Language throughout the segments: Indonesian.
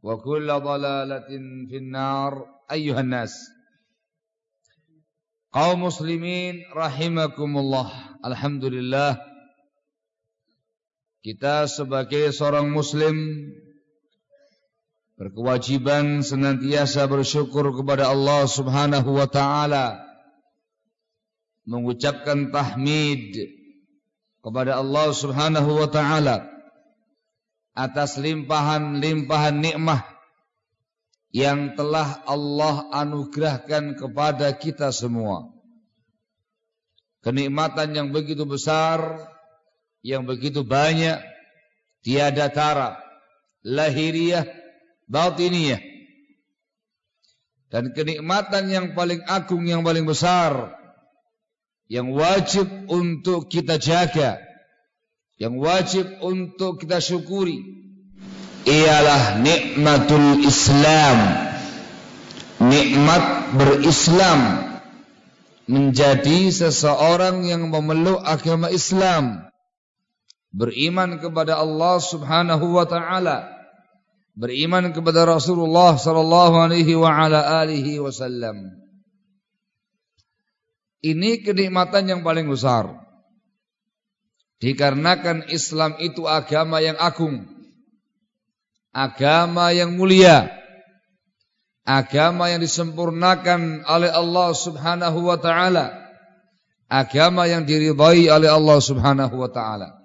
wa kullu dalalatin finnar ayyuhan nas. Kaum muslimin rahimakumullah. Alhamdulillah. Kita sebagai seorang muslim berkewajiban senantiasa bersyukur kepada Allah Subhanahu wa taala mengucapkan tahmid kepada Allah Subhanahu wa taala atas limpahan-limpahan nikmah yang telah Allah anugerahkan kepada kita semua. Kenikmatan yang begitu besar, yang begitu banyak, tiada tara, lahiriah, batiniyah. Dan kenikmatan yang paling agung, yang paling besar, yang wajib untuk kita jaga, yang wajib untuk kita syukuri ialah nikmatul Islam. Nikmat berislam. Menjadi seseorang yang memeluk agama Islam. Beriman kepada Allah Subhanahu wa taala. Beriman kepada Rasulullah sallallahu alaihi wa ala alihi wasallam. Ini kenikmatan yang paling besar Dikarenakan Islam itu agama yang agung. Agama yang mulia. Agama yang disempurnakan oleh Allah subhanahu wa ta'ala. Agama yang diridhai oleh Allah subhanahu wa ta'ala.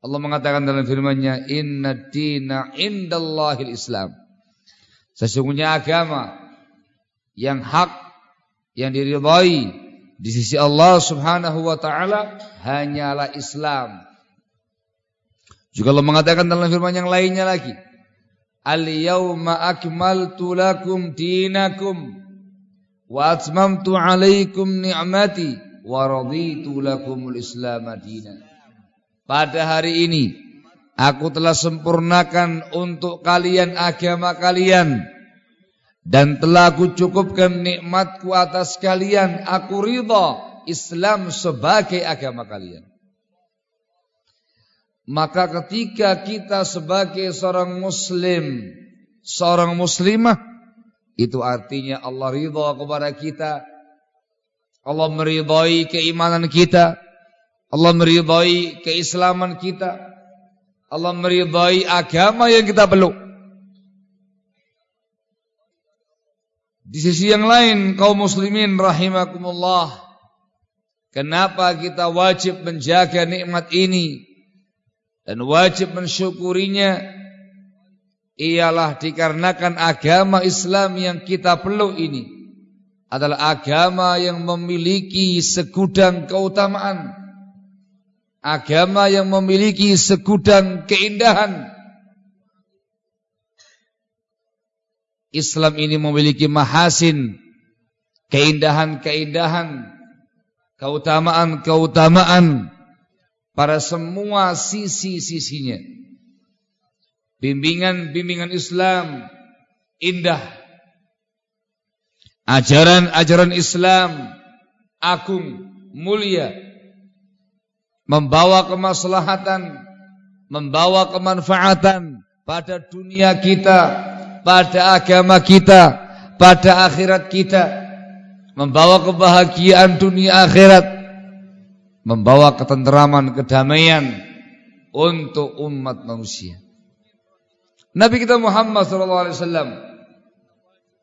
Allah mengatakan dalam firman-Nya, "Inna dina indallahil Islam." Sesungguhnya agama yang hak yang diridhai di sisi Allah Subhanahu wa taala hanyalah Islam. Juga Allah mengatakan dalam firman yang lainnya lagi, "Al-yauma akmaltu lakum dinakum wa atmamtu 'alaikum ni'mati wa raditu lakumul Islam dinan." Pada hari ini aku telah sempurnakan untuk kalian agama kalian dan telah aku cukupkan nikmatku atas kalian. Aku ridha Islam sebagai agama kalian. Maka ketika kita sebagai seorang muslim seorang muslimah itu artinya Allah ridha kepada kita. Allah meridhai keimanan kita. Allah meridhai keislaman kita. Allah meridai agama yang kita peluk. Di sisi yang lain kaum muslimin rahimakumullah Kenapa kita wajib menjaga nikmat ini Dan wajib mensyukurinya? Ialah dikarenakan agama Islam yang kita peluk ini Adalah agama yang memiliki segudang keutamaan Agama yang memiliki segudang keindahan Islam ini memiliki mahasin, keindahan-keindahan, keutamaan-keutamaan pada semua sisi-sisinya. Bimbingan-bimbingan Islam indah. Ajaran-ajaran Islam agung, mulia. Membawa kemaslahatan, membawa kemanfaatan pada dunia kita pada agama kita, pada akhirat kita, membawa kebahagiaan dunia akhirat, membawa ketenteraman, kedamaian untuk umat manusia. Nabi kita Muhammad SAW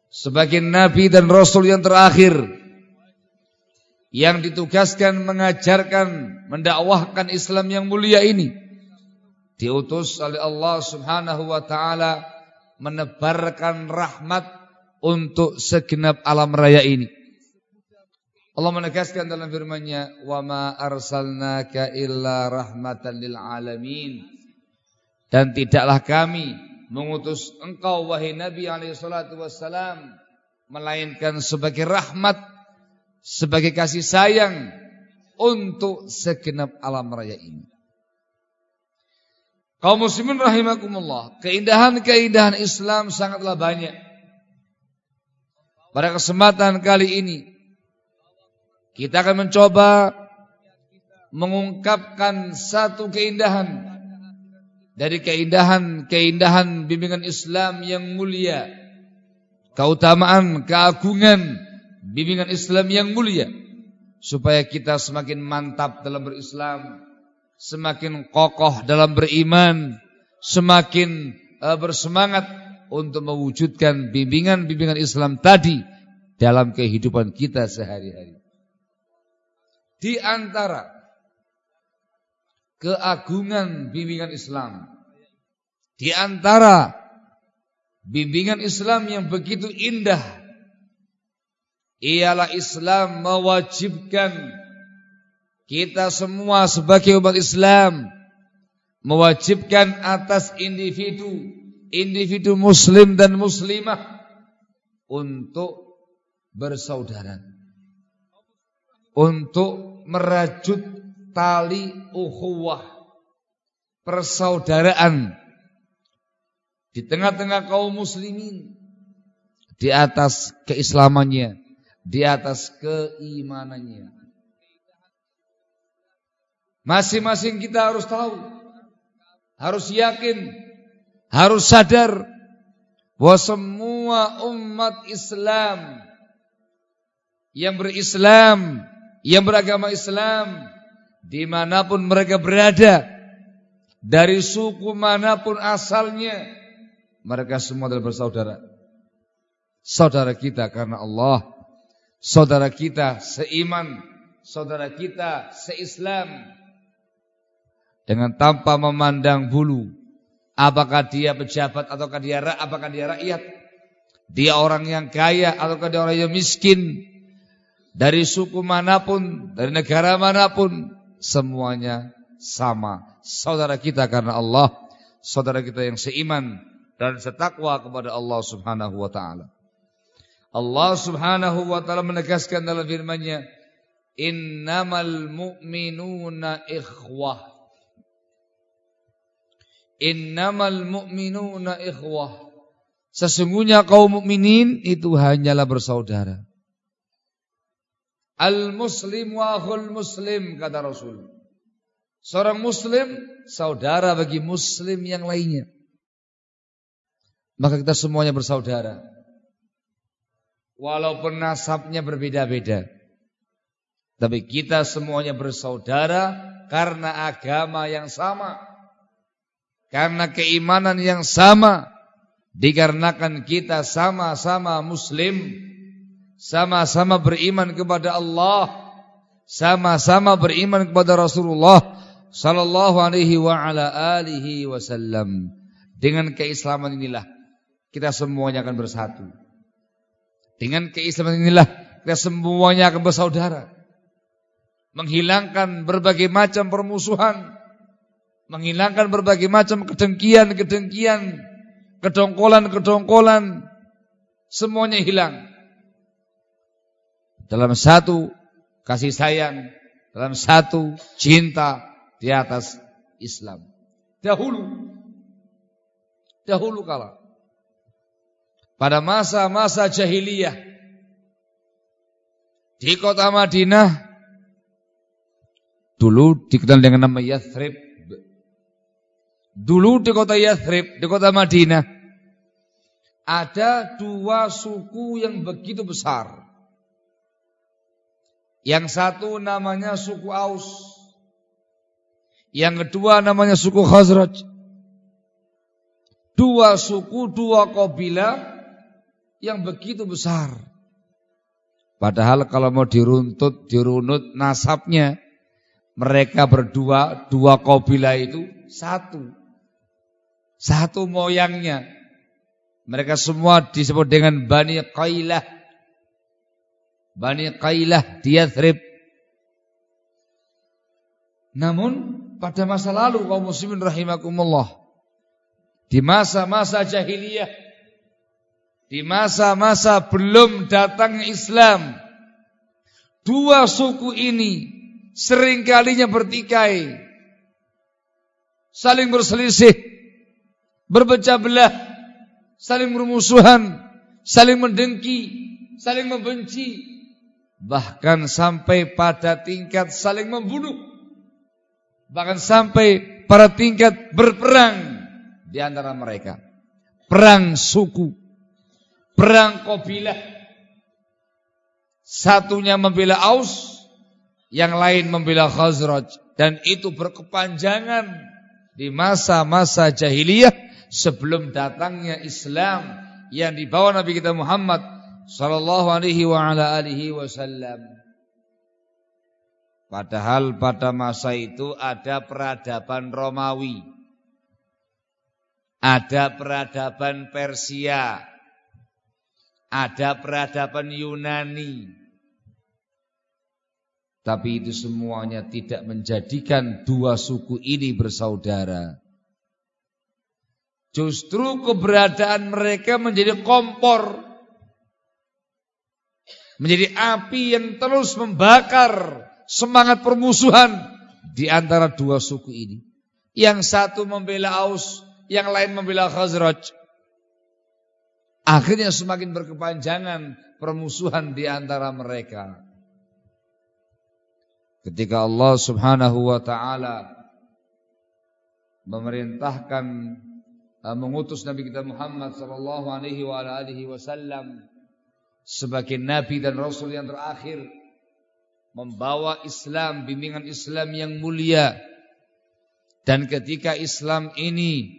sebagai nabi dan rasul yang terakhir yang ditugaskan mengajarkan, mendakwahkan Islam yang mulia ini diutus oleh Allah Subhanahu wa taala menebarkan rahmat untuk segenap alam raya ini. Allah menegaskan dalam firman-Nya, "Wa ma arsalnaka illa rahmatan lil alamin." Dan tidaklah kami mengutus engkau wahai Nabi alaihi salatu wassalam melainkan sebagai rahmat, sebagai kasih sayang untuk segenap alam raya ini. Kaum muslimin rahimakumullah, keindahan-keindahan Islam sangatlah banyak. Pada kesempatan kali ini kita akan mencoba mengungkapkan satu keindahan dari keindahan-keindahan bimbingan Islam yang mulia. Keutamaan, keagungan bimbingan Islam yang mulia supaya kita semakin mantap dalam berislam semakin kokoh dalam beriman, semakin uh, bersemangat untuk mewujudkan bimbingan-bimbingan Islam tadi dalam kehidupan kita sehari-hari. Di antara keagungan bimbingan Islam, di antara bimbingan Islam yang begitu indah, ialah Islam mewajibkan kita semua sebagai umat Islam mewajibkan atas individu, individu muslim dan muslimah untuk bersaudara. Untuk merajut tali ukhuwah persaudaraan di tengah-tengah kaum muslimin di atas keislamannya, di atas keimanannya. Masing-masing kita harus tahu, harus yakin, harus sadar bahwa semua umat Islam yang berislam, yang beragama Islam, di mana pun mereka berada, dari suku mana pun asalnya, mereka semua adalah bersaudara. Saudara kita karena Allah, saudara kita seiman, saudara kita seislam, dengan tanpa memandang bulu. Apakah dia pejabat ataukah dia apakah dia rakyat? Dia orang yang kaya ataukah dia orang yang miskin? Dari suku mana pun, dari negara mana pun, semuanya sama. Saudara kita karena Allah, saudara kita yang seiman dan setakwa kepada Allah Subhanahu wa taala. Allah Subhanahu wa taala menegaskan dalam firman-Nya, "Innamal mu'minuna ikhwah." Innamal mu'minuna ikhwah. Sesungguhnya kaum mukminin itu hanyalah bersaudara. Al-muslim wa akhul muslim kata Rasul. Seorang muslim saudara bagi muslim yang lainnya. Maka kita semuanya bersaudara. Walaupun nasabnya berbeda-beda. Tapi kita semuanya bersaudara karena agama yang sama karena keimanan yang sama dikarenakan kita sama-sama muslim sama-sama beriman kepada Allah sama-sama beriman kepada Rasulullah sallallahu alaihi wa ala alihi wasallam. Dengan keislaman inilah kita semuanya akan bersatu. Dengan keislaman inilah kita semuanya akan bersaudara. Menghilangkan berbagai macam permusuhan menghilangkan berbagai macam kedengkian-kedengkian kedongkolan-kedongkolan semuanya hilang. Dalam satu kasih sayang, dalam satu cinta di atas Islam. Dahulu dahulu kala pada masa-masa jahiliyah di kota Madinah dulu dikenal dengan nama Yathrib Dulu di kota Yathrib, di kota Madinah, ada dua suku yang begitu besar. Yang satu namanya suku Aus. Yang kedua namanya suku Khazraj. Dua suku, dua kabilah yang begitu besar. Padahal kalau mau diruntut, dirunut nasabnya, mereka berdua, dua kabilah itu satu. Satu moyangnya. Mereka semua disebut dengan Bani Qailah. Bani Qailah Diathrib. Namun pada masa lalu kaum muslimin rahimakumullah. Di masa-masa jahiliyah. Di masa-masa belum datang Islam. Dua suku ini seringkalinya bertikai. Saling berselisih berpecah belah, saling bermusuhan, saling mendengki, saling membenci, bahkan sampai pada tingkat saling membunuh, bahkan sampai pada tingkat berperang di antara mereka. Perang suku, perang kabilah. Satunya membela Aus, yang lain membela Khazraj. Dan itu berkepanjangan di masa-masa jahiliyah sebelum datangnya Islam yang dibawa Nabi kita Muhammad sallallahu alaihi wa ala alihi wasallam. Padahal pada masa itu ada peradaban Romawi. Ada peradaban Persia. Ada peradaban Yunani. Tapi itu semuanya tidak menjadikan dua suku ini bersaudara. Justru keberadaan mereka menjadi kompor. Menjadi api yang terus membakar semangat permusuhan di antara dua suku ini. Yang satu membela Aus, yang lain membela Khazraj. Akhirnya semakin berkepanjangan permusuhan di antara mereka. Ketika Allah Subhanahu wa taala memerintahkan mengutus Nabi kita Muhammad sallallahu alaihi wa alihi wasallam sebagai nabi dan rasul yang terakhir membawa Islam bimbingan Islam yang mulia. Dan ketika Islam ini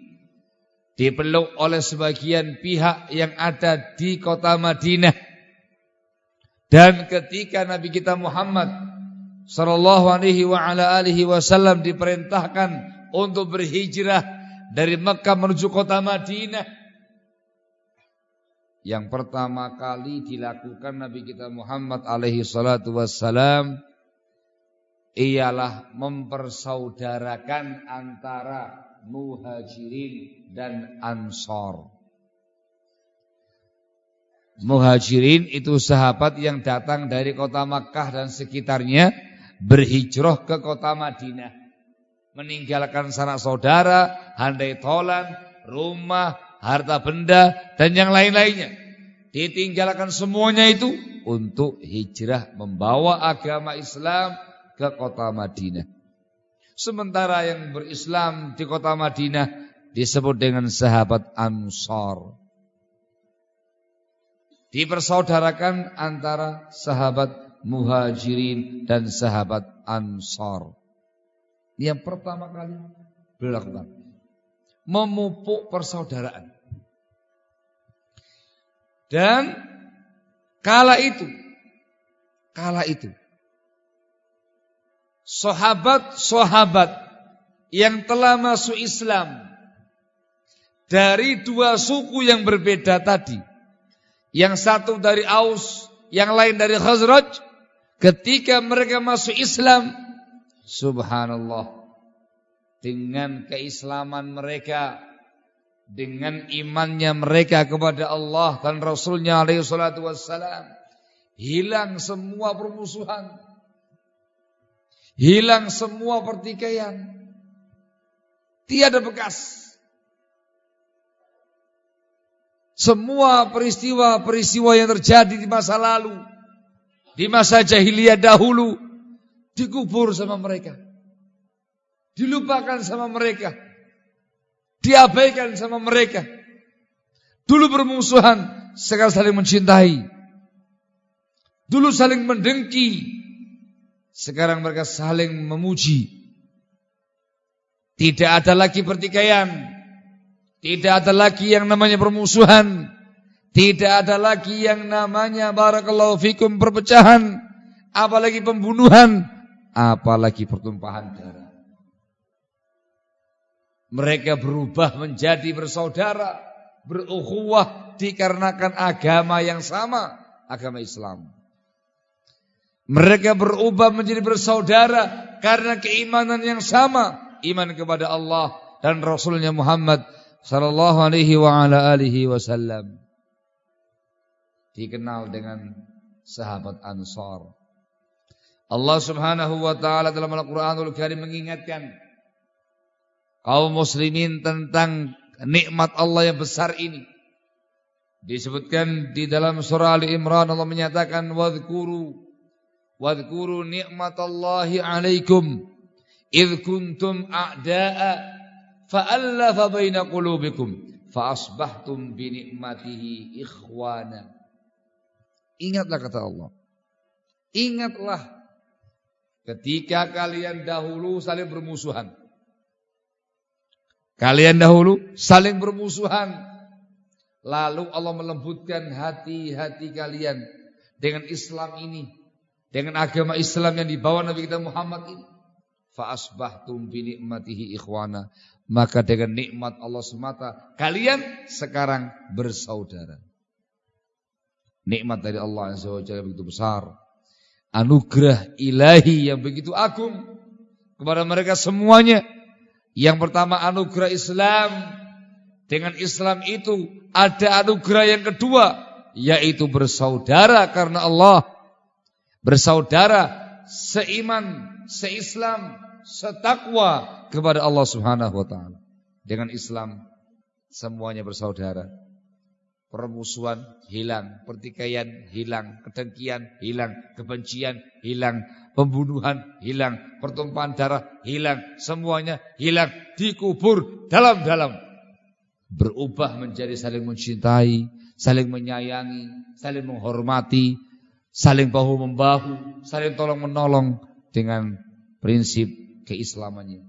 dipeluk oleh sebagian pihak yang ada di kota Madinah dan ketika Nabi kita Muhammad sallallahu alaihi wa alihi wasallam diperintahkan untuk berhijrah dari Mekah menuju kota Madinah. Yang pertama kali dilakukan Nabi kita Muhammad alaihi salatu wassalam ialah mempersaudarakan antara muhajirin dan ansor. Muhajirin itu sahabat yang datang dari kota Makkah dan sekitarnya berhijrah ke kota Madinah meninggalkan sanak saudara, handai tolan, rumah, harta benda dan yang lain-lainnya. Ditinggalkan semuanya itu untuk hijrah membawa agama Islam ke kota Madinah. Sementara yang berislam di kota Madinah disebut dengan sahabat Ansar. Dipersaudarakan antara sahabat Muhajirin dan sahabat Ansar. Yang pertama kali beliau lakukan. memupuk persaudaraan. Dan kala itu, kala itu, sahabat-sahabat yang telah masuk Islam dari dua suku yang berbeda tadi, yang satu dari Aus, yang lain dari Khazraj, ketika mereka masuk Islam, subhanallah, dengan keislaman mereka, dengan imannya mereka kepada Allah dan Rasulnya alaihi salatu wassalam hilang semua permusuhan hilang semua pertikaian. Tiada bekas. Semua peristiwa-peristiwa yang terjadi di masa lalu di masa jahiliyah dahulu dikubur sama mereka. Dilupakan sama mereka. Diabaikan sama mereka. Dulu bermusuhan, sekarang saling mencintai. Dulu saling mendengki, sekarang mereka saling memuji. Tidak ada lagi pertikaian, tidak ada lagi yang namanya permusuhan, tidak ada lagi yang namanya barakallahu fikum perpecahan, apalagi pembunuhan, apalagi pertumpahan darah. Mereka berubah menjadi bersaudara, berukhuwah dikarenakan agama yang sama, agama Islam. Mereka berubah menjadi bersaudara karena keimanan yang sama, iman kepada Allah dan Rasulnya Muhammad sallallahu alaihi wa ala alihi wasallam. Dikenal dengan sahabat Ansar. Allah Subhanahu wa taala dalam Al-Qur'anul Karim mengingatkan kaum muslimin tentang nikmat Allah yang besar ini. Disebutkan di dalam surah Ali Imran Allah menyatakan wadhkuru wadhkuru nikmatallahi alaikum id kuntum a'da'a fa'allafa baina qulubikum fa asbahtum bi nikmatihi ikhwana. Ingatlah kata Allah. Ingatlah ketika kalian dahulu saling bermusuhan. Kalian dahulu saling bermusuhan. Lalu Allah melembutkan hati-hati kalian dengan Islam ini. Dengan agama Islam yang dibawa Nabi kita Muhammad ini. Fa'asbahtum binikmatihi ikhwana. Maka dengan nikmat Allah semata. Kalian sekarang bersaudara. Nikmat dari Allah yang SWT begitu besar. Anugerah ilahi yang begitu agung. Kepada mereka semuanya yang pertama anugerah Islam. Dengan Islam itu ada anugerah yang kedua. Yaitu bersaudara karena Allah. Bersaudara seiman, seislam, setakwa kepada Allah subhanahu wa ta'ala. Dengan Islam semuanya bersaudara. Permusuhan hilang, pertikaian hilang, kedengkian hilang, kebencian hilang, pembunuhan hilang, pertumpahan darah hilang, semuanya hilang, dikubur dalam-dalam. Berubah menjadi saling mencintai, saling menyayangi, saling menghormati, saling bahu-membahu, saling tolong-menolong dengan prinsip keislamannya.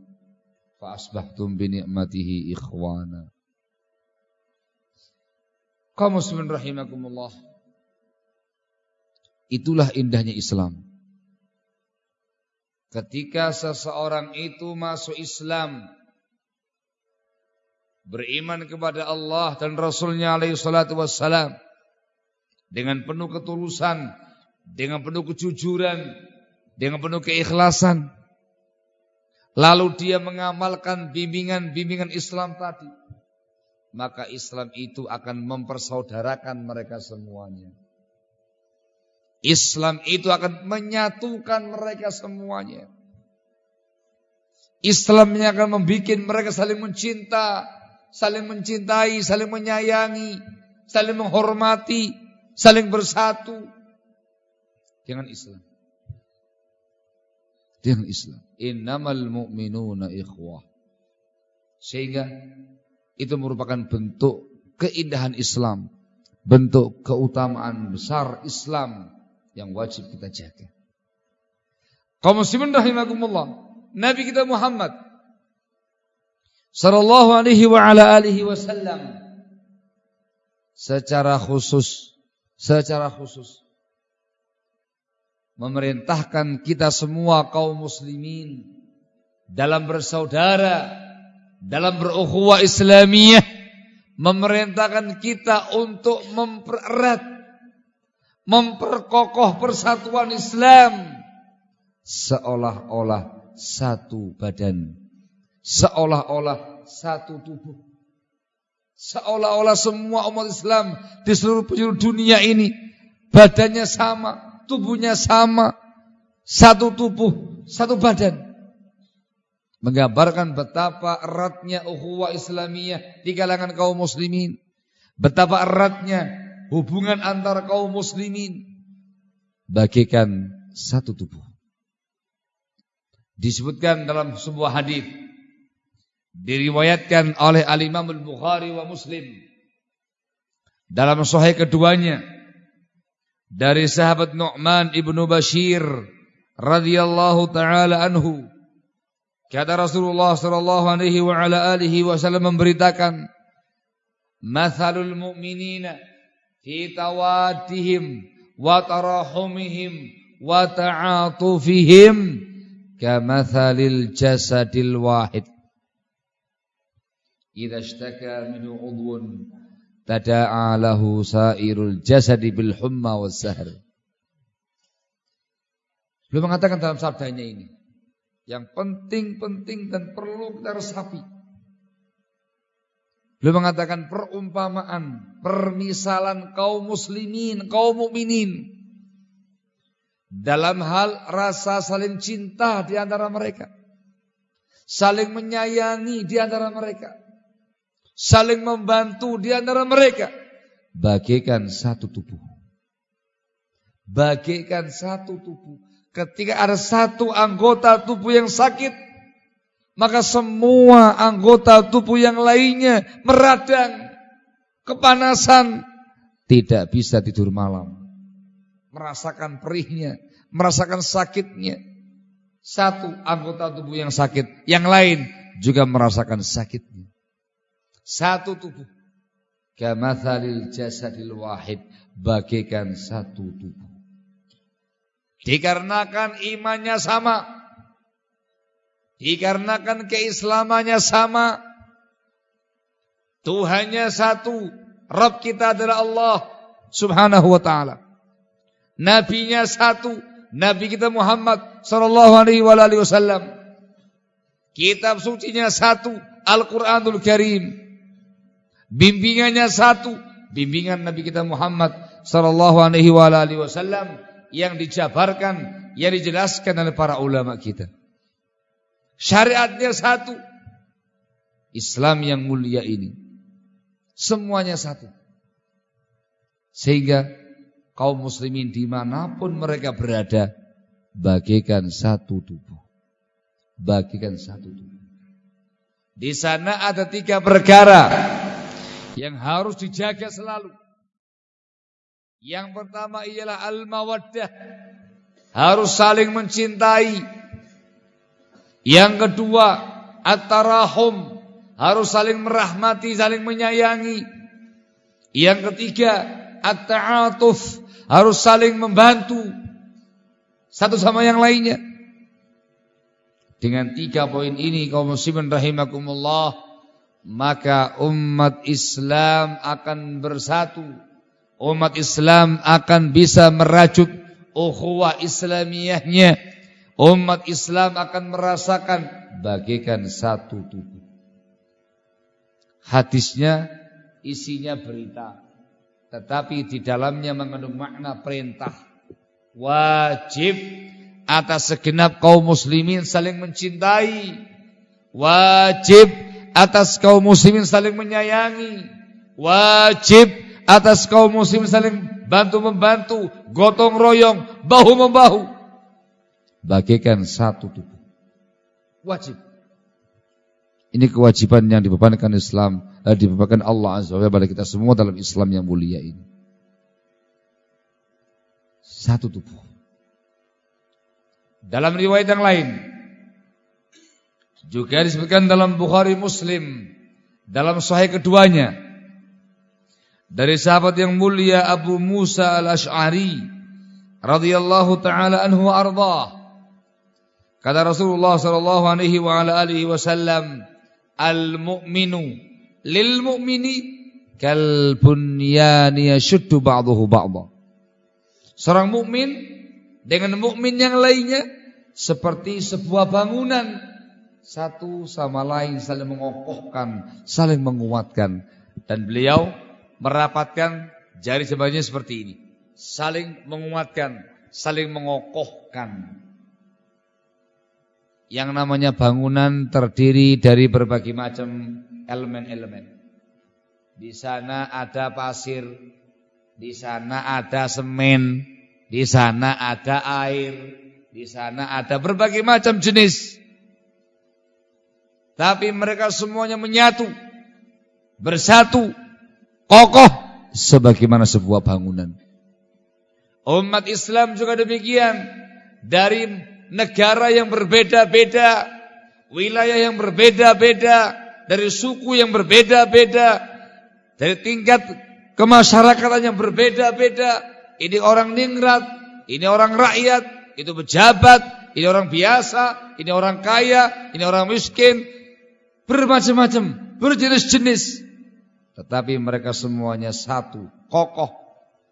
Fa'asbahtum bini'matihi ikhwana. Kaum muslimin rahimakumullah. Itulah indahnya Islam. Ketika seseorang itu masuk Islam Beriman kepada Allah dan Rasulnya alaihi salatu wassalam Dengan penuh ketulusan Dengan penuh kejujuran Dengan penuh keikhlasan Lalu dia mengamalkan bimbingan-bimbingan Islam tadi Maka Islam itu akan mempersaudarakan mereka semuanya Islam itu akan menyatukan mereka semuanya. Islam yang akan membuat mereka saling mencinta, saling mencintai, saling menyayangi, saling menghormati, saling bersatu dengan Islam. Dengan Islam. Innamal mu'minuna ikhwah. Sehingga itu merupakan bentuk keindahan Islam, bentuk keutamaan besar Islam yang wajib kita jaga. Kaum muslimin rahimakumullah. Nabi kita Muhammad sallallahu alaihi wa ala alihi wasallam secara khusus secara khusus memerintahkan kita semua kaum muslimin dalam bersaudara dalam berukhuwah Islamiyah memerintahkan kita untuk mempererat memperkokoh persatuan Islam seolah-olah satu badan seolah-olah satu tubuh seolah-olah semua umat Islam di seluruh penjuru dunia ini badannya sama tubuhnya sama satu tubuh satu badan menggambarkan betapa eratnya ukhuwah Islamiyah di kalangan kaum muslimin, betapa eratnya hubungan antara kaum muslimin. Bagikan satu tubuh. Disebutkan dalam sebuah hadis. Diriwayatkan oleh Al-Imam Al-Bukhari wa Muslim. Dalam sahih keduanya dari sahabat Nu'man ibnu Bashir radhiyallahu taala anhu Kata Rasulullah sallallahu alaihi wa ala alihi wasallam memberitakan Mathalul mu'minina fi tawadihim wa tarahumihim wa ta'atufihim kamathalil jasadil wahid. Idza ishtaka minhu udhun tada'a lahu sairul jasadi bil humma was sahr Beliau mengatakan dalam sabdanya ini yang penting-penting dan perlu kita resapi. Beliau mengatakan perumpamaan, permisalan kaum muslimin, kaum mukminin dalam hal rasa saling cinta di antara mereka. Saling menyayangi di antara mereka. Saling membantu di antara mereka. Bagikan satu tubuh. Bagikan satu tubuh Ketika ada satu anggota tubuh yang sakit, maka semua anggota tubuh yang lainnya meradang, kepanasan, tidak bisa tidur malam. Merasakan perihnya, merasakan sakitnya. Satu anggota tubuh yang sakit, yang lain juga merasakan sakitnya. Satu tubuh. Kamathalil jasadil wahid, bagikan satu tubuh. Dikarenakan imannya sama. Dikarenakan keislamannya sama. Tuhannya satu. Rabb kita adalah Allah subhanahu wa ta'ala. Nabinya satu. Nabi kita Muhammad sallallahu alaihi wasallam. Kitab sucinya satu. Al-Quranul Karim. Bimbingannya satu. Bimbingan Nabi kita Muhammad sallallahu alaihi wasallam yang dijabarkan, yang dijelaskan oleh para ulama kita. Syariatnya satu. Islam yang mulia ini. Semuanya satu. Sehingga kaum muslimin di mana pun mereka berada, bagikan satu tubuh. Bagikan satu tubuh. Di sana ada tiga perkara yang harus dijaga selalu. Yang pertama ialah al-mawaddah. Harus saling mencintai. Yang kedua, at-tarahum. Harus saling merahmati, saling menyayangi. Yang ketiga, at-ta'atuf. Harus saling membantu. Satu sama yang lainnya. Dengan tiga poin ini kaum muslimin rahimakumullah maka umat Islam akan bersatu umat Islam akan bisa merajut ukhuwah Islamiyahnya. Umat Islam akan merasakan bagikan satu tubuh. Hadisnya isinya berita, tetapi di dalamnya mengandung makna perintah. Wajib atas segenap kaum muslimin saling mencintai. Wajib atas kaum muslimin saling menyayangi. Wajib atas kaum muslim saling bantu membantu, gotong royong, bahu membahu. Bagikan satu tubuh. Wajib. Ini kewajiban yang dibebankan Islam, eh, dibebankan Allah Azza wa Jalla pada kita semua dalam Islam yang mulia ini. Satu tubuh. Dalam riwayat yang lain Juga disebutkan dalam Bukhari Muslim dalam sahih keduanya dari sahabat yang mulia Abu Musa Al-Asy'ari radhiyallahu taala anhu arda. Kata Rasulullah sallallahu alaihi wa ala alihi wasallam, "Al-mu'minu lil mu'mini kal bunyani yashuddu ba'dahu ba'dha." Seorang mukmin dengan mukmin yang lainnya seperti sebuah bangunan satu sama lain saling mengokohkan, saling menguatkan dan beliau merapatkan jari jemarinya seperti ini, saling menguatkan, saling mengokohkan. Yang namanya bangunan terdiri dari berbagai macam elemen-elemen. Di sana ada pasir, di sana ada semen, di sana ada air, di sana ada berbagai macam jenis tapi mereka semuanya menyatu, bersatu, kokoh sebagaimana sebuah bangunan. Umat Islam juga demikian. Dari negara yang berbeda-beda, wilayah yang berbeda-beda, dari suku yang berbeda-beda, dari tingkat kemasyarakatan yang berbeda-beda. Ini orang ningrat, ini orang rakyat, itu pejabat, ini orang biasa, ini orang kaya, ini orang miskin, bermacam-macam, berjenis-jenis. Tetapi mereka semuanya satu, kokoh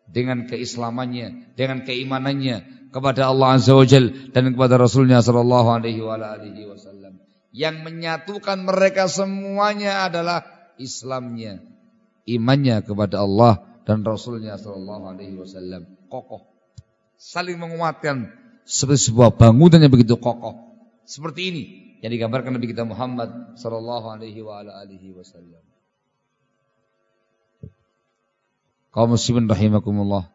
dengan keislamannya, dengan keimanannya kepada Allah Azza wa Jal dan kepada Rasulnya Sallallahu Alaihi Wasallam. Yang menyatukan mereka semuanya adalah Islamnya, imannya kepada Allah dan Rasulnya Sallallahu Alaihi Wasallam. Kokoh, saling menguatkan seperti sebuah bangunan yang begitu kokoh. Seperti ini yang digambarkan Nabi kita Muhammad sallallahu alaihi wasallam. Kaum muslimin rahimakumullah.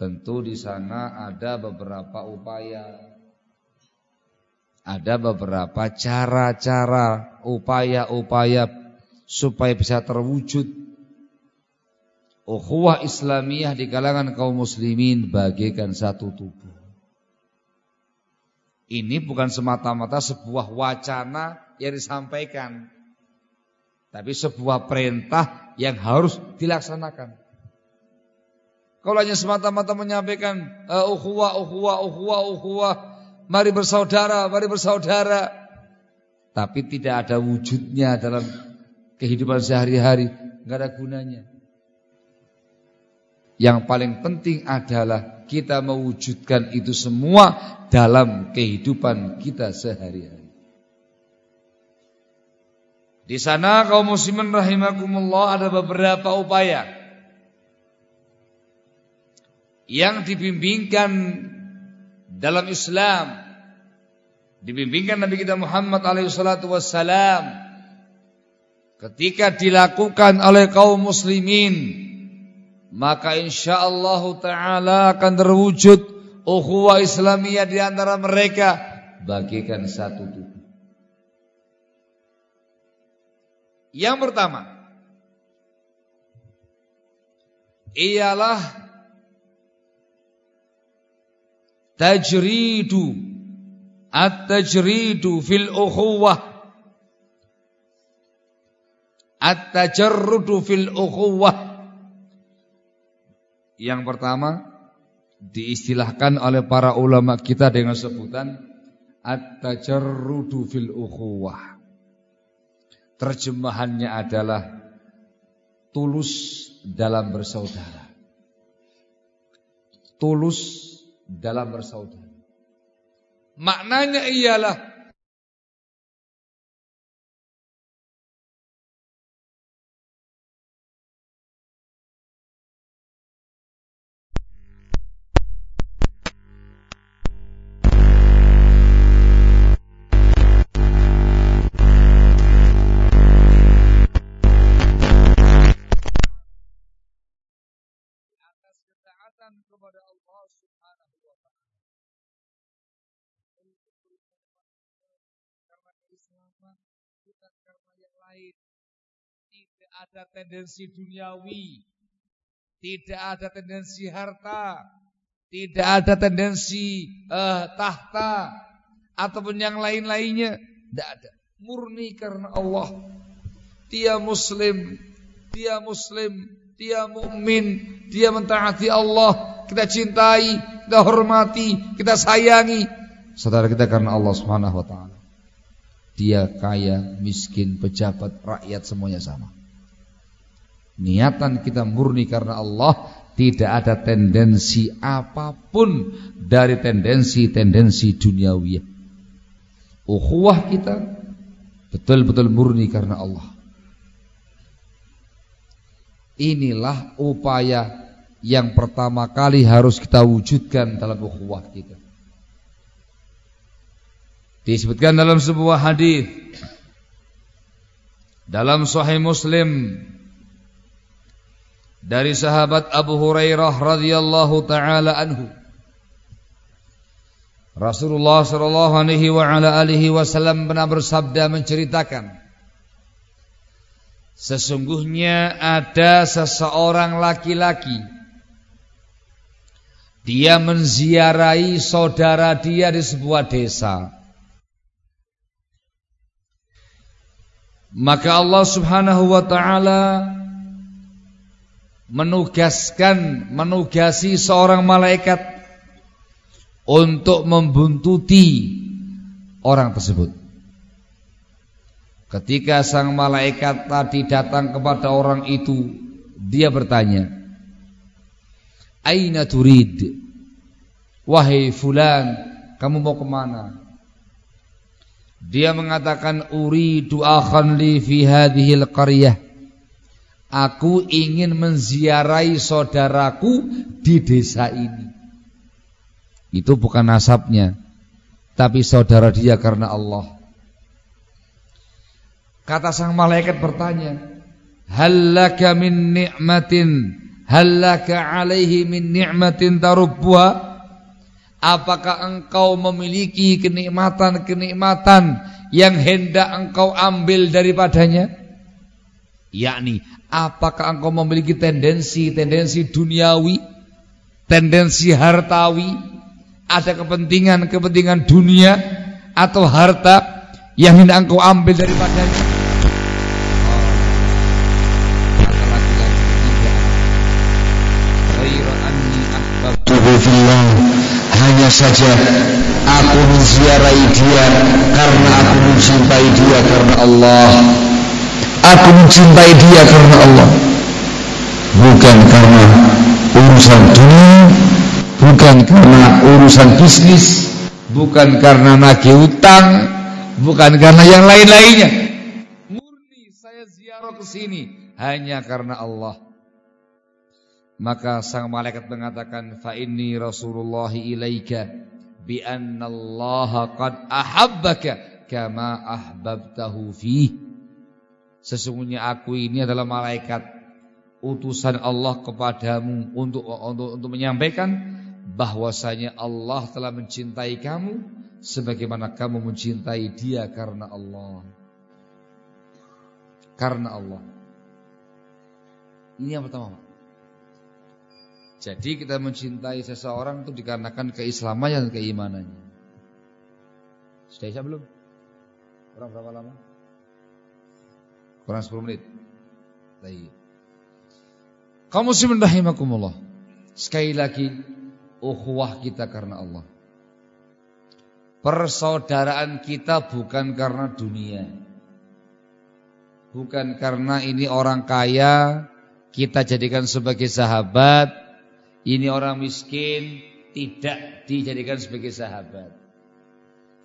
Tentu di sana ada beberapa upaya ada beberapa cara-cara, upaya-upaya supaya bisa terwujud ukhuwah Islamiyah di kalangan kaum muslimin bagaikan satu tubuh. Ini bukan semata-mata sebuah wacana yang disampaikan. Tapi sebuah perintah yang harus dilaksanakan. Kalau hanya semata-mata menyampaikan uh, ukhuwah, ukhuwah, ukhuwah, ukhuwah, mari bersaudara, mari bersaudara. Tapi tidak ada wujudnya dalam kehidupan sehari-hari, nggak ada gunanya. Yang paling penting adalah kita mewujudkan itu semua dalam kehidupan kita sehari-hari. Di sana kaum muslimin rahimakumullah ada beberapa upaya yang dibimbingkan dalam Islam dibimbingkan Nabi kita Muhammad alaihi salatu wassalam ketika dilakukan oleh kaum muslimin maka insyaallah taala akan terwujud ukhuwah Islamiyah di antara mereka bagikan satu tubuh. Yang pertama ialah tajridu at-tajridu fil ukhuwah at-tajarrudu fil ukhuwah yang pertama diistilahkan oleh para ulama kita dengan sebutan at-tajarrudu fil ukhuwah. Terjemahannya adalah tulus dalam bersaudara. Tulus dalam bersaudara. Maknanya ialah karena yang lain. Tidak ada tendensi duniawi. Tidak ada tendensi harta. Tidak ada tendensi uh, tahta ataupun yang lain-lainnya. Tidak ada. Murni karena Allah. Dia muslim, dia muslim, dia mukmin, dia mentaati Allah, kita cintai, kita hormati, kita sayangi. Saudara kita karena Allah Subhanahu wa taala. Dia kaya, miskin, pejabat, rakyat semuanya sama. Niatan kita murni karena Allah Tidak ada tendensi apa pun Dari tendensi-tendensi duniawi. Ukhuwah kita Betul-betul murni karena Allah. Inilah upaya yang pertama kali harus kita wujudkan dalam ukhuwah kita Disebutkan dalam sebuah hadis Dalam sahih muslim dari sahabat Abu Hurairah radhiyallahu taala anhu. Rasulullah sallallahu alaihi wa ala alihi wasallam pernah bersabda menceritakan Sesungguhnya ada seseorang laki-laki Dia menziarahi saudara dia di sebuah desa Maka Allah subhanahu wa ta'ala menugaskan menugasi seorang malaikat untuk membuntuti orang tersebut. Ketika sang malaikat tadi datang kepada orang itu, dia bertanya, "Aina turid?" Wahai fulan, kamu mau ke mana? Dia mengatakan, "Uridu akhan li fi hadhil qaryah." Aku ingin menziarahi saudaraku di desa ini. Itu bukan nasabnya, tapi saudara dia karena Allah. Kata sang malaikat bertanya, "Hallaka min ni'matin, hallaka alaihi min ni'matin tarubbuha?" Apakah engkau memiliki kenikmatan-kenikmatan yang hendak engkau ambil daripadanya? Yakni Apakah engkau memiliki tendensi-tendensi duniawi, tendensi hartawi, ada kepentingan-kepentingan dunia atau harta yang hendak engkau ambil daripadanya? Saja aku menziarahi dia karena aku mencintai dia karena Allah. Aku mencintai dia karena Allah. Bukan karena urusan dunia Bukan karena urusan bisnis Bukan karena nagih utang Bukan karena yang lain-lainnya. Murni saya ziarah ke sini Hanya karena Allah Maka sang malaikat mengatakan Fa inni Rasulullah ilaika Bi anna Allah qad ahabbaka Kama ahbabtahu fih Sesungguhnya aku ini adalah malaikat utusan Allah kepadamu untuk untuk untuk menyampaikan bahwasanya Allah telah mencintai kamu sebagaimana kamu mencintai Dia karena Allah. Karena Allah. Ini yang pertama. Jadi kita mencintai seseorang itu dikarenakan keislamannya dan keimanannya. Sudah bisa belum? Kurang berapa lama? Kurang 10 menit. Baik. Kaum muslimin rahimakumullah. Sekali lagi ukhuwah kita karena Allah. Persaudaraan kita bukan karena dunia. Bukan karena ini orang kaya kita jadikan sebagai sahabat, ini orang miskin tidak dijadikan sebagai sahabat.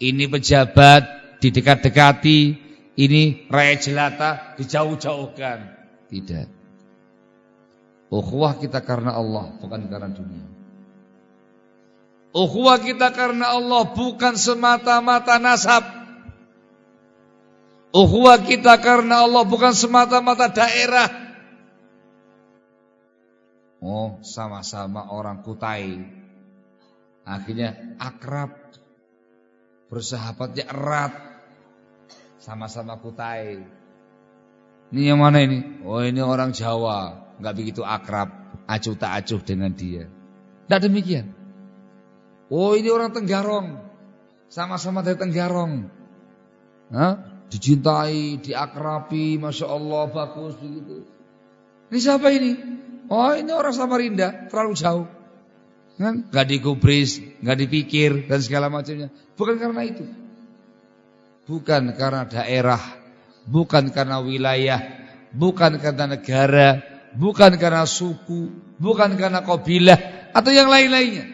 Ini pejabat didekat-dekati, ini raya jelata dijauh-jauhkan. Tidak. Ukhuwah kita karena Allah, bukan karena dunia. Ukhuwah kita karena Allah bukan semata-mata nasab. Ukhuwah kita karena Allah bukan semata-mata daerah. Oh, sama-sama orang Kutai. Akhirnya akrab. Bersahabatnya erat sama-sama kutai. Ini yang mana ini? Oh ini orang Jawa, nggak begitu akrab, acuh tak acuh dengan dia. Tidak demikian. Oh ini orang Tenggarong, sama-sama dari Tenggarong. Hah? Dicintai, diakrabi, masya Allah bagus begitu. Ini siapa ini? Oh ini orang Samarinda, terlalu jauh. Kan? Gak digubris, gak dipikir dan segala macamnya. Bukan karena itu. Bukan karena daerah, bukan karena wilayah, bukan karena negara, bukan karena suku, bukan karena kabilah atau yang lain-lainnya.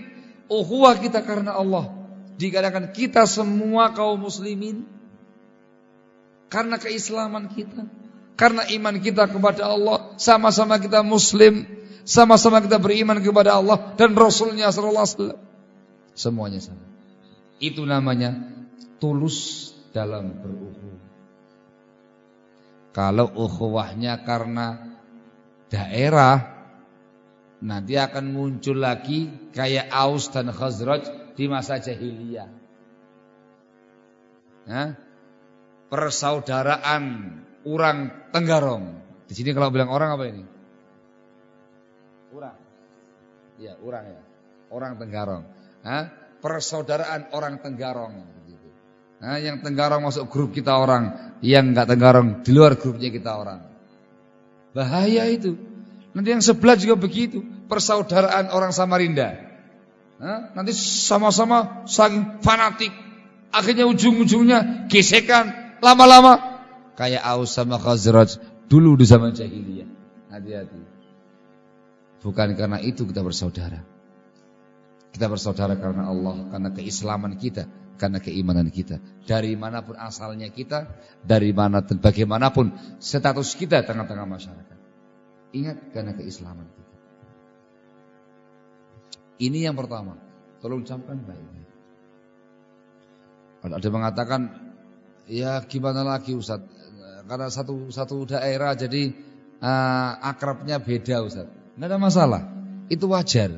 Ukhuwah kita karena Allah. Dikarenakan kita semua kaum muslimin karena keislaman kita, karena iman kita kepada Allah, sama-sama kita muslim, sama-sama kita beriman kepada Allah dan Rasulnya wasallam. Semuanya sama. Itu namanya tulus dalam berukhuwah. Kalau ukhuwahnya karena daerah nanti akan muncul lagi kayak Aus dan Khazraj di masa jahiliyah. Nah, persaudaraan orang Tenggarong. Di sini kalau bilang orang apa ini? Orang. Ya, orang ya. Orang Tenggarong. Nah, persaudaraan orang Tenggarong. Nah, yang Tenggarong masuk grup kita orang, yang enggak Tenggarong di luar grupnya kita orang. Bahaya itu. Nanti yang sebelah juga begitu, persaudaraan orang Samarinda nanti sama-sama saking fanatik. Akhirnya ujung-ujungnya gesekan lama-lama kayak Aus sama Khazraj dulu di zaman jahiliyah. Hati-hati. Bukan karena itu kita bersaudara. Kita bersaudara karena Allah, karena keislaman kita, karena keimanan kita. Dari mana pun asalnya kita, dari mana bagaimanapun status kita tengah-tengah masyarakat. Ingat karena keislaman kita. Ini yang pertama. Tolong camkan baik-baik. Ada mengatakan, ya gimana lagi Ustaz? Karena satu satu daerah jadi uh, akrabnya beda Ustaz. Tidak ada masalah. Itu wajar.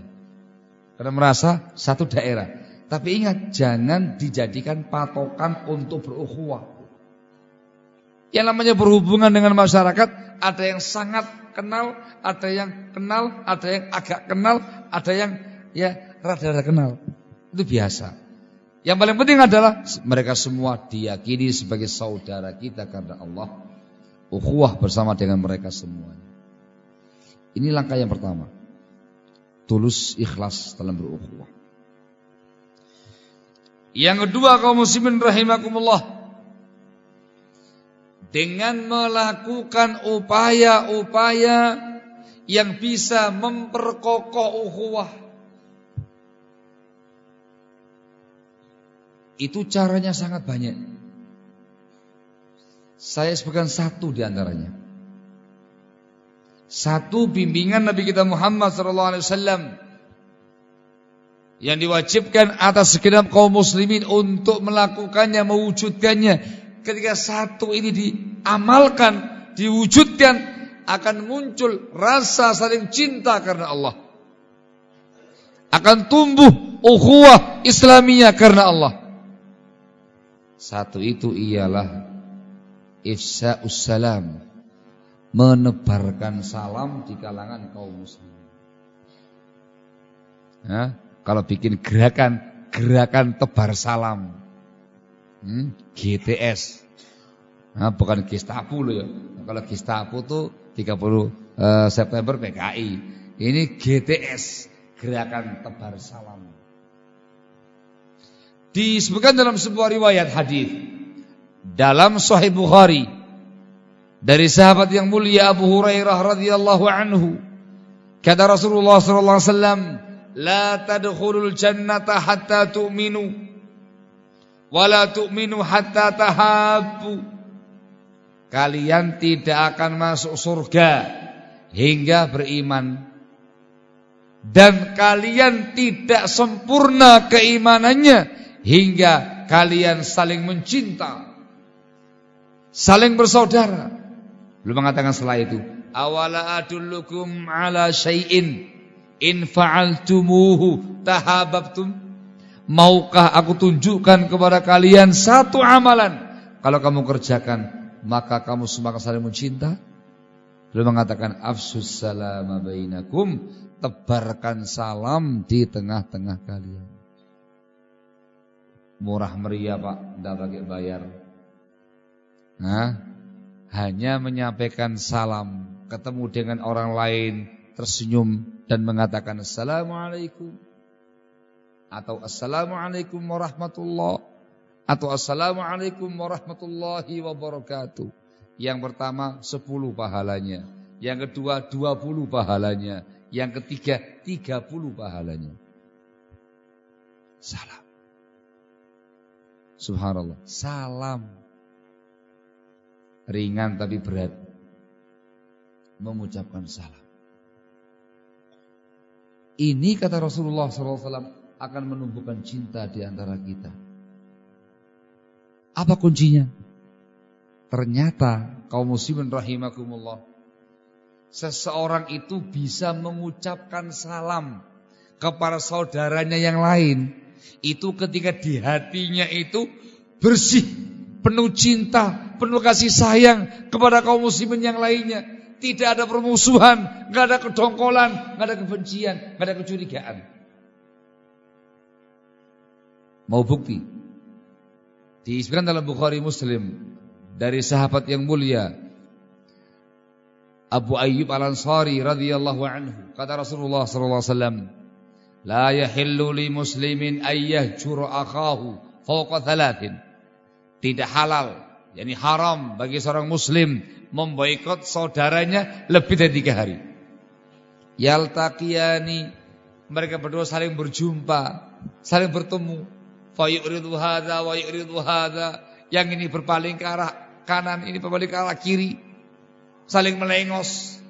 Karena merasa satu daerah. Tapi ingat, jangan dijadikan patokan untuk berukhuwah. Yang namanya berhubungan dengan masyarakat, ada yang sangat kenal, ada yang kenal, ada yang agak kenal, ada yang ya rada-rada kenal. Itu biasa. Yang paling penting adalah mereka semua diyakini sebagai saudara kita karena Allah. Ukhuwah bersama dengan mereka semua. Ini langkah yang pertama. Tulus ikhlas dalam berukhuwah. Yang kedua kaum muslimin rahimakumullah dengan melakukan upaya-upaya yang bisa memperkokoh ukhuwah Itu caranya sangat banyak. Saya sebutkan satu di antaranya. Satu bimbingan Nabi kita Muhammad SAW yang diwajibkan atas segenap kaum muslimin untuk melakukannya, mewujudkannya. Ketika satu ini diamalkan, diwujudkan, akan muncul rasa saling cinta karena Allah. Akan tumbuh ukhuwah Islamiyah karena Allah. Satu itu ialah ifsa'us salam, menebarkan salam di kalangan kaum muslim. Nah, kalau bikin gerakan gerakan tebar salam, hmm, GTS, nah, bukan Gestapo loh ya. Kalau Gestapo tuh 30 uh, eh, September PKI, ini GTS, gerakan tebar salam. Disebutkan dalam sebuah riwayat hadis. Dalam Sahih Bukhari. Dari sahabat yang mulia Abu Hurairah radhiyallahu anhu. Kata Rasulullah sallallahu alaihi wasallam la tadkhulul jannata hatta tu'minu. Wa la tu'minu hatta tahabbu. Kalian tidak akan masuk surga hingga beriman. Dan kalian tidak sempurna keimanannya hingga kalian saling mencinta, saling bersaudara. Belum mengatakan setelah itu, awala adullukum ala syai'in in fa'altumuhu tahabbtum. Maukah aku tunjukkan kepada kalian satu amalan kalau kamu kerjakan maka kamu semua saling mencinta? Belum mengatakan afsus salama bainakum, tebarkan salam di tengah-tengah kalian. Murah meriah Pak, tidak pakai bayar. Nah, hanya menyampaikan salam, ketemu dengan orang lain, tersenyum dan mengatakan Assalamualaikum atau Assalamualaikum warahmatullah atau Assalamualaikum warahmatullahi wabarakatuh. Yang pertama 10 pahalanya, yang kedua 20 pahalanya, yang ketiga 30 pahalanya. Salam. Subhanallah, salam ringan tapi berat mengucapkan salam. Ini kata Rasulullah SAW akan menumbuhkan cinta di antara kita. Apa kuncinya? Ternyata kaum muslimin rahimakumullah seseorang itu bisa mengucapkan salam kepada saudaranya yang lain itu ketika di hatinya itu bersih, penuh cinta, penuh kasih sayang kepada kaum muslimin yang lainnya. Tidak ada permusuhan, nggak ada kedongkolan, nggak ada kebencian, nggak ada kecurigaan. Mau bukti? Diisbirkan dalam Bukhari Muslim dari sahabat yang mulia Abu Ayyub Al-Ansari radhiyallahu anhu kata Rasulullah sallallahu alaihi wasallam la yahillu li muslimin ayyahjura akahu fawqa thalathin tidak halal yakni haram bagi seorang muslim memboikot saudaranya lebih dari tiga hari. Yaltaqiyani mereka berdua saling berjumpa, saling bertemu. Fayuridu hadza wa yuridu hadza. Yang ini berpaling ke arah kanan, ini berpaling ke arah kiri. Saling melengos.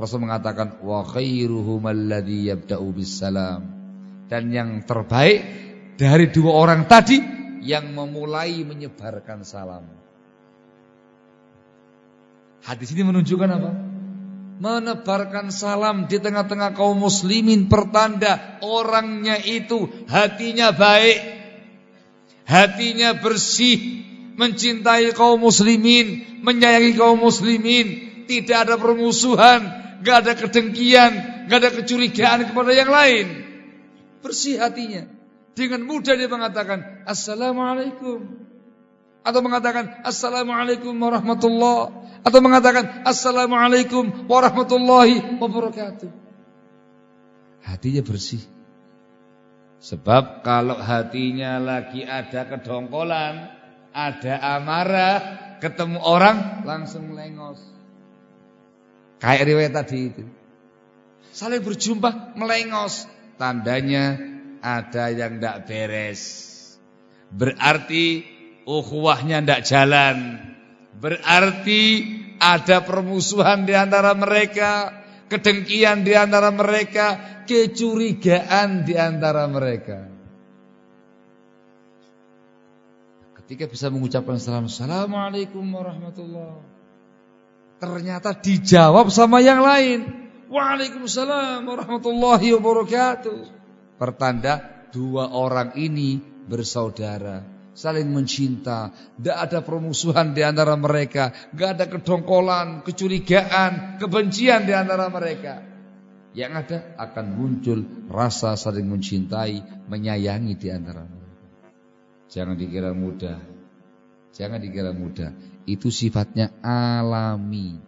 Rasul mengatakan wa khairuhum alladhi yabda'u bisalam. Dan yang terbaik dari dua orang tadi yang memulai menyebarkan salam. Hadis ini menunjukkan apa? Menebarkan salam di tengah-tengah kaum muslimin pertanda orangnya itu hatinya baik, hatinya bersih, mencintai kaum muslimin, menyayangi kaum muslimin, tidak ada permusuhan, gak ada kedengkian, gak ada kecurigaan kepada yang lain. Bersih hatinya. Dengan mudah dia mengatakan Assalamualaikum. Atau mengatakan Assalamualaikum warahmatullahi Atau mengatakan Assalamualaikum warahmatullahi wabarakatuh. Hatinya bersih. Sebab kalau hatinya lagi ada kedongkolan Ada amarah Ketemu orang langsung melengos Kayak riwayat tadi itu Saling berjumpa melengos Tandanya ada yang tidak beres. Berarti ukhuwahnya tidak jalan. Berarti ada permusuhan di antara mereka, kedengkian di antara mereka, kecurigaan di antara mereka. Ketika bisa mengucapkan salam, Assalamualaikum warahmatullahi Ternyata dijawab sama yang lain. Waalaikumsalam warahmatullahi wabarakatuh. Pertanda dua orang ini bersaudara, saling mencinta, tidak ada permusuhan di antara mereka, tidak ada kedongkolan, kecurigaan, kebencian di antara mereka. Yang ada akan muncul rasa saling mencintai, menyayangi di antara mereka. Jangan dikira mudah. Jangan dikira mudah. Itu sifatnya alami.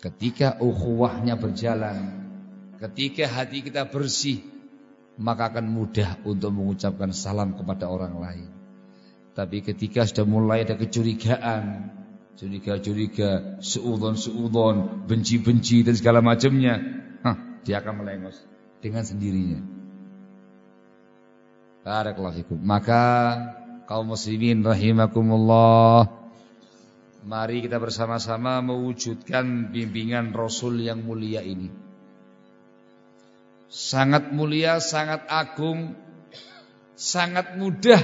Ketika ukhuwahnya berjalan, ketika hati kita bersih, maka akan mudah untuk mengucapkan salam kepada orang lain. Tapi ketika sudah mulai ada kecurigaan, curiga-curiga, seudon-seudon, benci-benci dan segala macamnya, dia akan melengos dengan sendirinya. Barakallahu Maka kaum muslimin rahimakumullah, mari kita bersama-sama mewujudkan bimbingan Rasul yang mulia ini sangat mulia, sangat agung, sangat mudah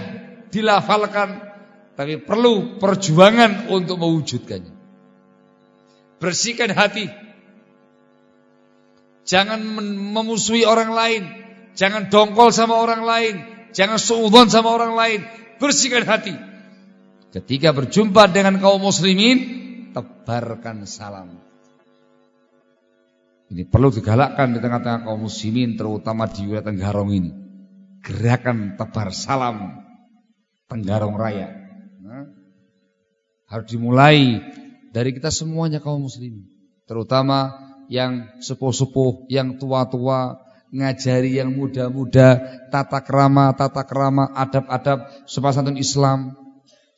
dilafalkan, tapi perlu perjuangan untuk mewujudkannya. Bersihkan hati. Jangan memusuhi orang lain, jangan dongkol sama orang lain, jangan suudon sama orang lain. Bersihkan hati. Ketika berjumpa dengan kaum muslimin, tebarkan salam. Ini perlu digalakkan di tengah-tengah kaum muslimin terutama di wilayah Tenggarong ini. gerakan tebar salam Tenggarong Raya. Nah, harus dimulai dari kita semuanya kaum muslimin, terutama yang sepuh-sepuh, yang tua-tua, ngajari yang muda-muda, tata krama, tata krama, adab-adab sopan santun Islam.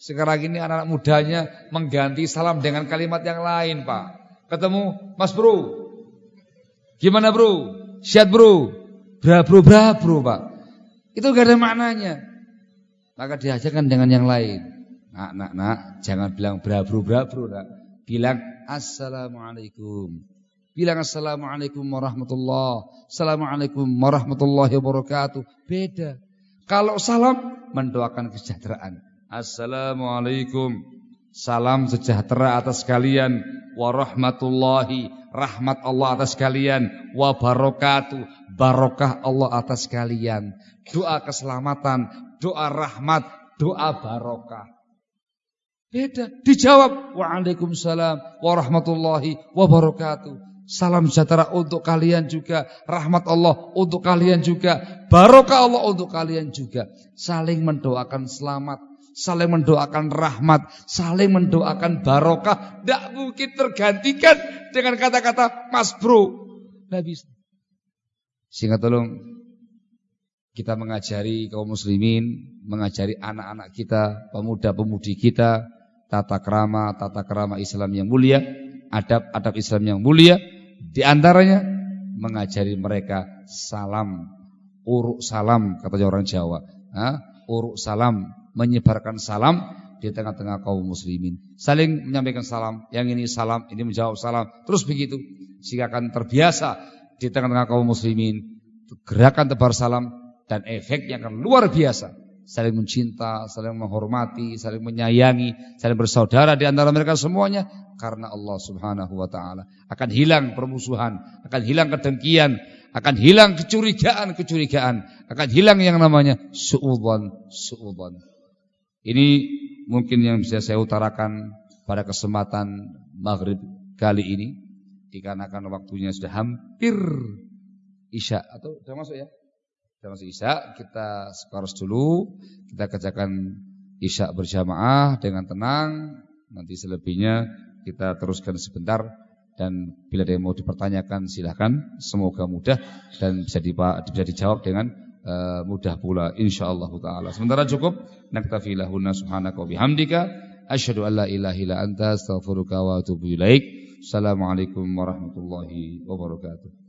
Sekarang ini anak-anak mudanya mengganti salam dengan kalimat yang lain, Pak. Ketemu, Mas Bro. Gimana, Bro? Siat, Bro. Bra, Bro, bra, Bro, Pak. Itu gak ada maknanya. Maka diajarkan dengan yang lain. Nak, nak, nak, jangan bilang bra, Bro, bra, Bro, nak. Bilang Assalamualaikum. Bilang Assalamualaikum warahmatullahi Assalamualaikum warahmatullahi wabarakatuh. Beda. Kalau salam mendoakan kesejahteraan. Assalamualaikum. Salam sejahtera atas kalian. Warahmatullahi. Rahmat Allah atas kalian. Wabarakatuh. Barokah Allah atas kalian. Doa keselamatan. Doa rahmat. Doa barokah. Beda. Dijawab. Waalaikumsalam warahmatullahi wabarakatuh. Salam sejahtera untuk kalian juga. Rahmat Allah untuk kalian juga. Barokah Allah untuk kalian juga. Saling mendoakan selamat. Saling mendoakan rahmat. Saling mendoakan barokah. Tidak mungkin tergantikan dengan kata-kata mas bro. Tidak bisa. Sehingga tolong kita mengajari kaum muslimin. Mengajari anak-anak kita. Pemuda-pemudi kita. Tata kerama, tata kerama Islam yang mulia adab-adab Islam yang mulia di antaranya mengajari mereka salam uruk salam kata orang Jawa uruk salam menyebarkan salam di tengah-tengah kaum muslimin saling menyampaikan salam yang ini salam ini menjawab salam terus begitu sehingga akan terbiasa di tengah-tengah kaum muslimin gerakan tebar salam dan efeknya akan luar biasa saling mencinta, saling menghormati, saling menyayangi, saling bersaudara di antara mereka semuanya karena Allah Subhanahu wa taala. Akan hilang permusuhan, akan hilang kedengkian, akan hilang kecurigaan-kecurigaan, akan hilang yang namanya suudzon, suudzon. Ini mungkin yang bisa saya utarakan pada kesempatan maghrib kali ini dikarenakan waktunya sudah hampir isya atau sudah masuk ya? Kita masih Isya, kita separuh dulu, kita kerjakan Isya berjamaah dengan tenang. Nanti selebihnya kita teruskan sebentar dan bila ada yang mau dipertanyakan silahkan. Semoga mudah dan bisa, dipa, bisa dijawab dengan uh, mudah pula insyaallah taala. Sementara cukup naktafi lahunna subhanaka wa bihamdika asyhadu an la ilaha illa anta astaghfiruka wa atubu ilaik. Assalamualaikum warahmatullahi wabarakatuh.